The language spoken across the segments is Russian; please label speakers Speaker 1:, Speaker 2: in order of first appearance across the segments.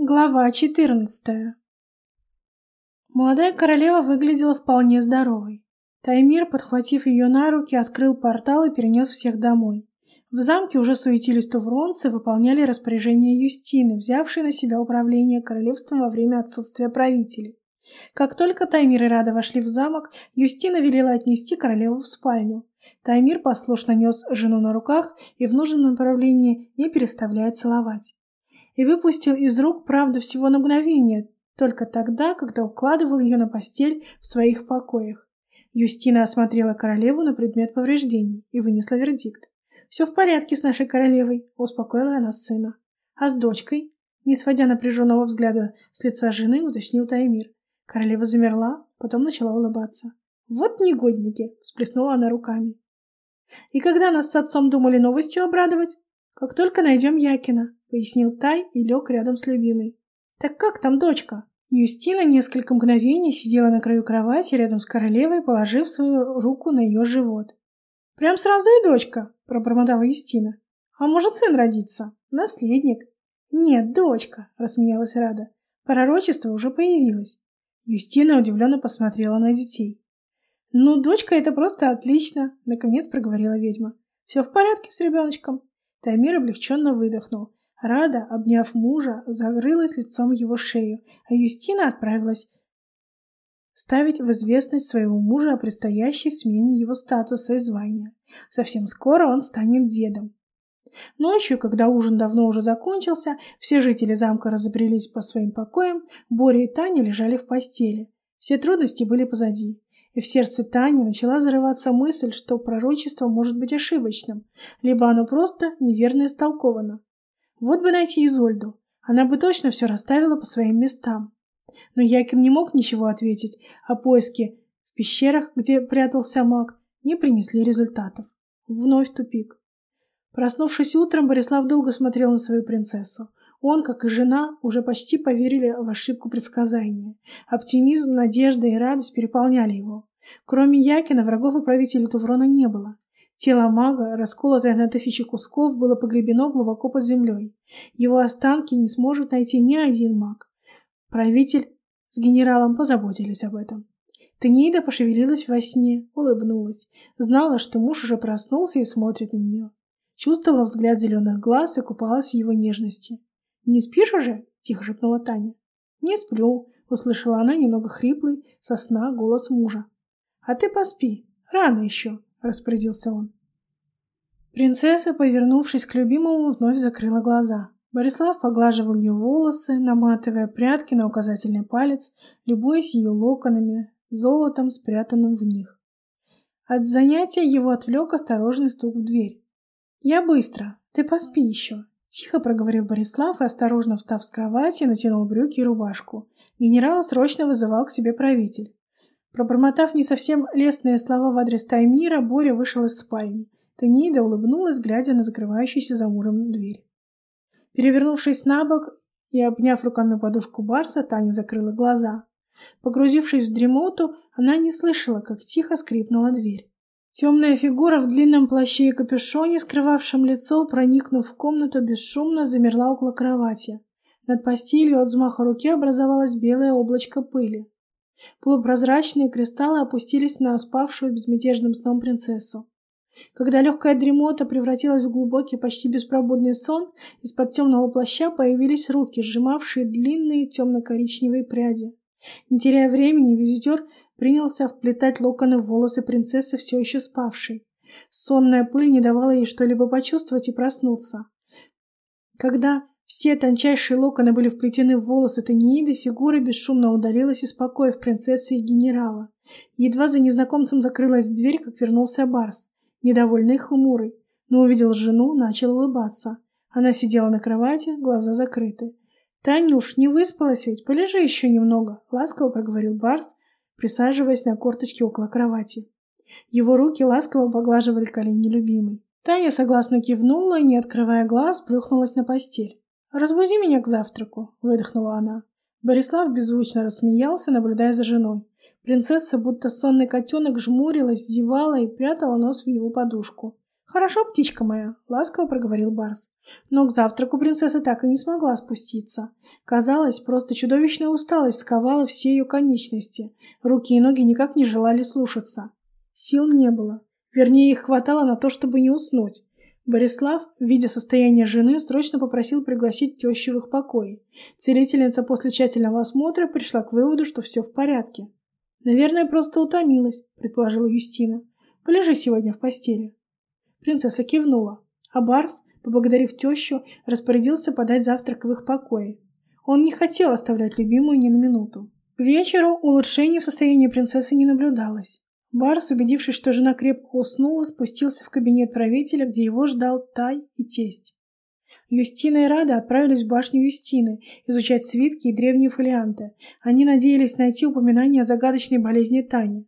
Speaker 1: Глава 14 Молодая королева выглядела вполне здоровой. Таймир, подхватив ее на руки, открыл портал и перенес всех домой. В замке уже суетились тувронцы, выполняли распоряжение Юстины, взявшей на себя управление королевством во время отсутствия правителей. Как только Таймир и Рада вошли в замок, Юстина велела отнести королеву в спальню. Таймир послушно нес жену на руках и в нужном направлении, не переставляя целовать и выпустил из рук, правда, всего на мгновение, только тогда, когда укладывал ее на постель в своих покоях. Юстина осмотрела королеву на предмет повреждений и вынесла вердикт. «Все в порядке с нашей королевой», — успокоила она сына. «А с дочкой?» Не сводя напряженного взгляда с лица жены, уточнил Таймир. Королева замерла, потом начала улыбаться. «Вот негодники!» — всплеснула она руками. «И когда нас с отцом думали новостью обрадовать?» «Как только найдем Якина», — пояснил Тай и лег рядом с любимой. «Так как там дочка?» Юстина несколько мгновений сидела на краю кровати рядом с королевой, положив свою руку на ее живот. «Прям сразу и дочка», — пробормотала Юстина. «А может, сын родится? Наследник?» «Нет, дочка», — рассмеялась Рада. Пророчество уже появилось. Юстина удивленно посмотрела на детей. «Ну, дочка, это просто отлично», — наконец проговорила ведьма. «Все в порядке с ребеночком?» Таймир облегченно выдохнул. Рада, обняв мужа, закрылась лицом его шею, а Юстина отправилась ставить в известность своего мужа о предстоящей смене его статуса и звания. Совсем скоро он станет дедом. Ночью, когда ужин давно уже закончился, все жители замка разобрелись по своим покоям, Боря и Таня лежали в постели. Все трудности были позади и в сердце Тани начала зарываться мысль, что пророчество может быть ошибочным, либо оно просто неверно истолковано. Вот бы найти Изольду, она бы точно все расставила по своим местам. Но Якин не мог ничего ответить, а поиски в пещерах, где прятался маг, не принесли результатов. Вновь тупик. Проснувшись утром, Борислав долго смотрел на свою принцессу. Он, как и жена, уже почти поверили в ошибку предсказания. Оптимизм, надежда и радость переполняли его. Кроме Якина, врагов у правителя Туврона не было. Тело мага, расколотое на тысячи кусков, было погребено глубоко под землей. Его останки не сможет найти ни один маг. Правитель с генералом позаботились об этом. Тенейда пошевелилась во сне, улыбнулась. Знала, что муж уже проснулся и смотрит на нее. Чувствовала взгляд зеленых глаз и купалась в его нежности. «Не спишь уже?» — тихо шепнула Таня. «Не сплю», — услышала она немного хриплый со сна голос мужа. «А ты поспи, рано еще», — распорядился он. Принцесса, повернувшись к любимому, вновь закрыла глаза. Борислав поглаживал ее волосы, наматывая прядки на указательный палец, любуясь ее локонами, золотом, спрятанным в них. От занятия его отвлек осторожный стук в дверь. «Я быстро, ты поспи еще», — тихо проговорил Борислав и, осторожно встав с кровати, натянул брюки и рубашку. Генерала срочно вызывал к себе правитель. Пробормотав не совсем лестные слова в адрес Таймира, Боря вышел из спальни. Танида улыбнулась, глядя на закрывающуюся за мужем дверь. Перевернувшись на бок и обняв руками подушку Барса, Таня закрыла глаза. Погрузившись в дремоту, она не слышала, как тихо скрипнула дверь. Темная фигура в длинном плаще и капюшоне, скрывавшем лицо, проникнув в комнату, бесшумно замерла около кровати. Над постелью от взмаха руки образовалось белое облачко пыли. Полупрозрачные кристаллы опустились на спавшую безмятежным сном принцессу. Когда легкая дремота превратилась в глубокий, почти беспробудный сон, из-под темного плаща появились руки, сжимавшие длинные темно-коричневые пряди. Не теряя времени, визитер принялся вплетать локоны в волосы принцессы, все еще спавшей. Сонная пыль не давала ей что-либо почувствовать и проснуться. Когда все тончайшие локоны были вплетены в волосы Танииды, фигура бесшумно удалилась из покоев принцессы и генерала. Едва за незнакомцем закрылась дверь, как вернулся Барс, недовольный хмурый, но увидел жену, начал улыбаться. Она сидела на кровати, глаза закрыты. «Танюш, не выспалась ведь, полежи еще немного», — ласково проговорил Барс, присаживаясь на корточке около кровати. Его руки ласково поглаживали колени любимой. Таня согласно кивнула и, не открывая глаз, плюхнулась на постель. «Разбуди меня к завтраку», — выдохнула она. Борислав беззвучно рассмеялся, наблюдая за женой. Принцесса, будто сонный котенок, жмурилась, зевала и прятала нос в его подушку. «Хорошо, птичка моя», — ласково проговорил Барс. Но к завтраку принцесса так и не смогла спуститься. Казалось, просто чудовищная усталость сковала все ее конечности. Руки и ноги никак не желали слушаться. Сил не было. Вернее, их хватало на то, чтобы не уснуть. Борислав, видя состояние жены, срочно попросил пригласить тещу в их покои. Целительница после тщательного осмотра пришла к выводу, что все в порядке. «Наверное, просто утомилась», — предположила Юстина. «Полежи сегодня в постели». Принцесса кивнула, а Барс, поблагодарив тещу, распорядился подать завтрак в их покое. Он не хотел оставлять любимую ни на минуту. К вечеру улучшений в состоянии принцессы не наблюдалось. Барс, убедившись, что жена крепко уснула, спустился в кабинет правителя, где его ждал Тай и тесть. Юстина и Рада отправились в башню Юстины изучать свитки и древние фолианты. Они надеялись найти упоминание о загадочной болезни Тани.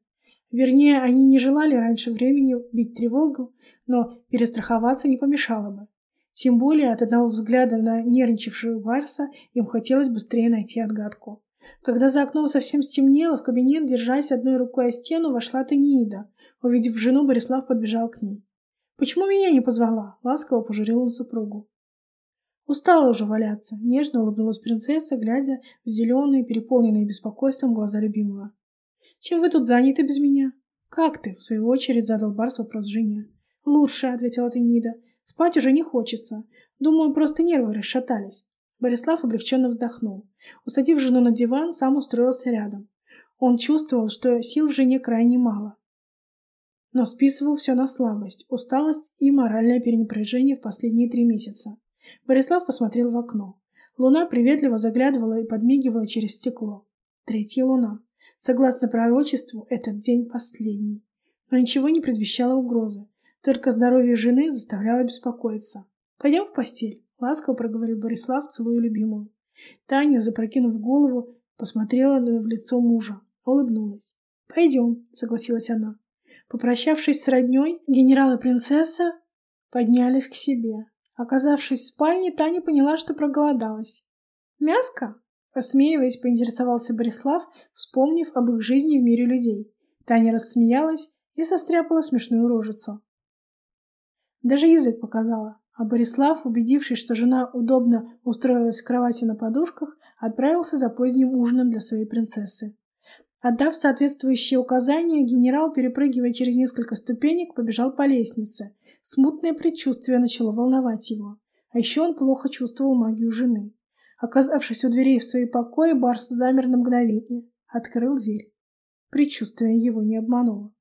Speaker 1: Вернее, они не желали раньше времени бить тревогу, но перестраховаться не помешало бы. Тем более от одного взгляда на нервничавшего Барса им хотелось быстрее найти отгадку. Когда за окном совсем стемнело, в кабинет, держась одной рукой о стену, вошла Таниида. Увидев жену, Борислав подбежал к ней. «Почему меня не позвала?» — ласково пожурил он супругу. Устала уже валяться, нежно улыбнулась принцесса, глядя в зеленые, переполненные беспокойством глаза любимого. «Чем вы тут заняты без меня?» «Как ты?» — в свою очередь задал Барс вопрос жене. «Лучше», — ответила Танида. Спать уже не хочется. Думаю, просто нервы расшатались. Борислав облегченно вздохнул. Усадив жену на диван, сам устроился рядом. Он чувствовал, что сил в жене крайне мало. Но списывал все на слабость, усталость и моральное перенапряжение в последние три месяца. Борислав посмотрел в окно. Луна приветливо заглядывала и подмигивала через стекло. Третья луна. Согласно пророчеству, этот день последний. Но ничего не предвещало угрозы. Только здоровье жены заставляло беспокоиться. «Пойдем в постель», — ласково проговорил Борислав, целуя любимую. Таня, запрокинув голову, посмотрела в лицо мужа, улыбнулась. «Пойдем», — согласилась она. Попрощавшись с родней, генерал и принцесса поднялись к себе. Оказавшись в спальне, Таня поняла, что проголодалась. «Мяско?» — посмеиваясь, поинтересовался Борислав, вспомнив об их жизни в мире людей. Таня рассмеялась и состряпала смешную рожицу. Даже язык показала. А Борислав, убедившись, что жена удобно устроилась в кровати на подушках, отправился за поздним ужином для своей принцессы. Отдав соответствующие указания, генерал, перепрыгивая через несколько ступенек, побежал по лестнице. Смутное предчувствие начало волновать его. А еще он плохо чувствовал магию жены. Оказавшись у дверей в свои покои, Барс замер на мгновение. Открыл дверь. Предчувствие его не обмануло.